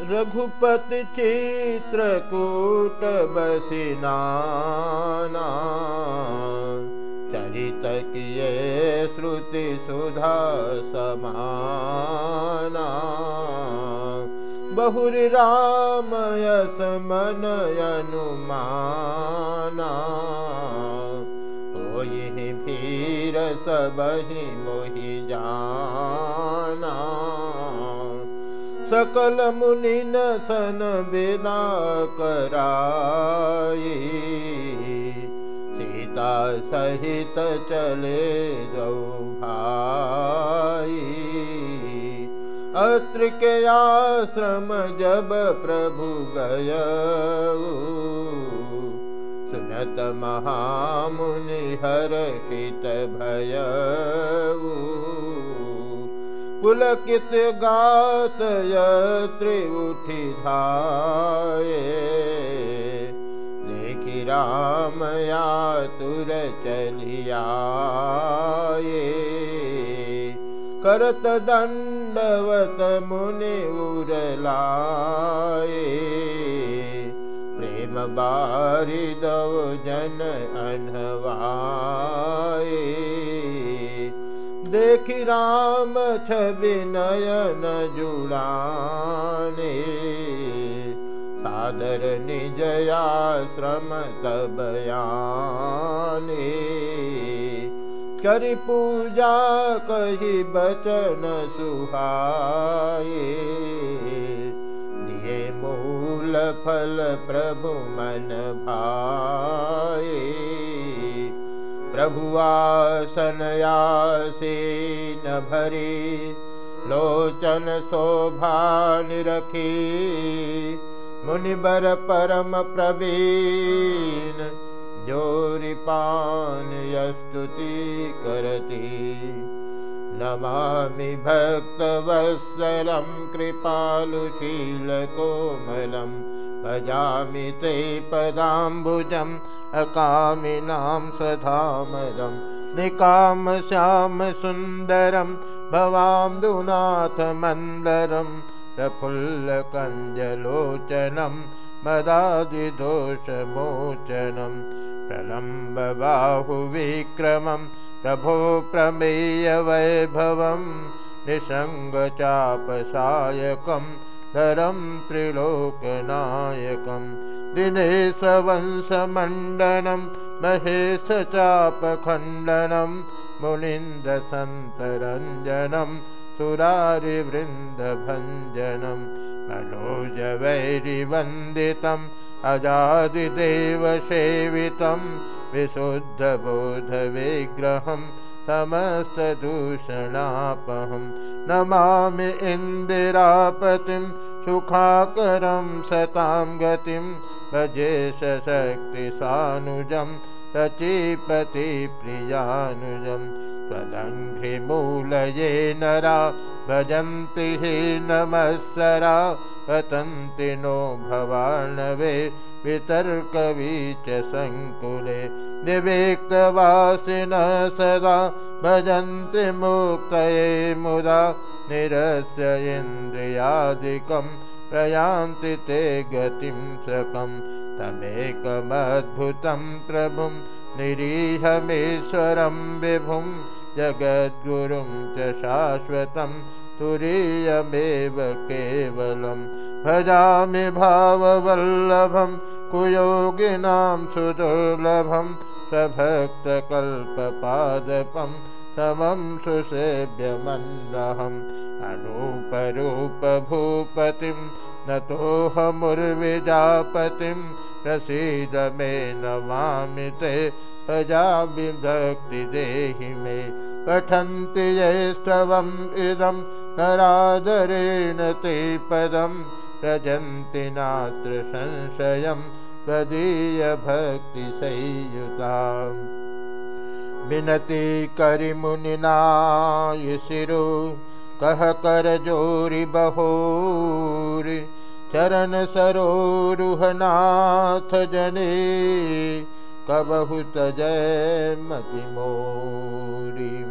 रघुपति चित्रकूट बसिनाना चरित किए श्रुति सुधा समाना। बहुरी राम यस मन अनुमाना होई भीर सबहि मोहि जाना सकल मुनि न सन विदा कराई सीता सहित चले दो भाई। अत्र के आश्रम जब प्रभु गय सुनत महामुनि हर्षित भय पुलकित गात यत्र उठि धाये देखि राम यातुर चलियाये करत दण्डवत मुनि उरलाये प्रेम बारिदव जन अनवाये देखि राम छवि नयन जुड़ाने सादर निजयाश्रम तबयाने करि पूजा कही बचन सुहाए दिए मूल फल प्रभु मन भाए प्रभुवासनयासीन भरी लोचन शोभा निरखी। मुनिबर परम प्रवीण जोरिपान यस्तुति करती। नमामि भक्तवत्सलं कृपालुशीलकोमलं भजामि ते पदाम्बुजम् अकामिनां सधामरं निकामश्यामसुन्दरं भवाम्बुनाथमन्दरं प्रफुल्लकञ्जलोचनं मदादिदोषमोचनं प्रलम्बबाहुविक्रमं प्रभो प्रमेयवैभवं निसङ्गचापसायकं धरं त्रिलोकनायकम् दिनेशवंशमण्डनं महेशचापखण्डनं मुनीन्द्रसन्तरञ्जनं सुरारिवृन्दभञ्जनं मनोजवैरिवन्दितम् अजादिदेवसेवितं विशुद्धबोधविग्रहं समस्तदूषणापहं नमामि इन्दिरापतिं सुखाकरं सतां गतिं रचिपतिप्रियानुजं त्वदङ्घ्रिमूलये नरा भजन्ति हि नमःसरा पतन्ति नो भवानवे वितर्कवीच सङ्कुले। निवेक्तवासिनः सदा भजन्ति मुक्तये मुदा निरस्य इन्द्रियादिकं प्रयान्ति ते गतिं सकं तमेकमद्भुतं प्रभुं निरीहमेश्वरं विभुं जगद्गुरुं च शाश्वतं तुरीयमेव केवलं भजामि भाववल्लभं कुयोगिनां सुदुर्लभं स्वभक्तकल्पपादपं समं सुसेव्यमन्नहम् अनूपरूपभूपतिं नतोऽहमुर्विजापतिं प्रसीद मे नमामि ते प्रजाभक्ति देहि मे पठन्ति यैस्तवम् इदं करादरेण ते पदं व्रजन्ति नात्र संशयं त्वदीयभक्तिसंयुता विनति कर जोरि बहोरि। चरण सरोरुहनाथ जने। कबहुत जय मति मोरी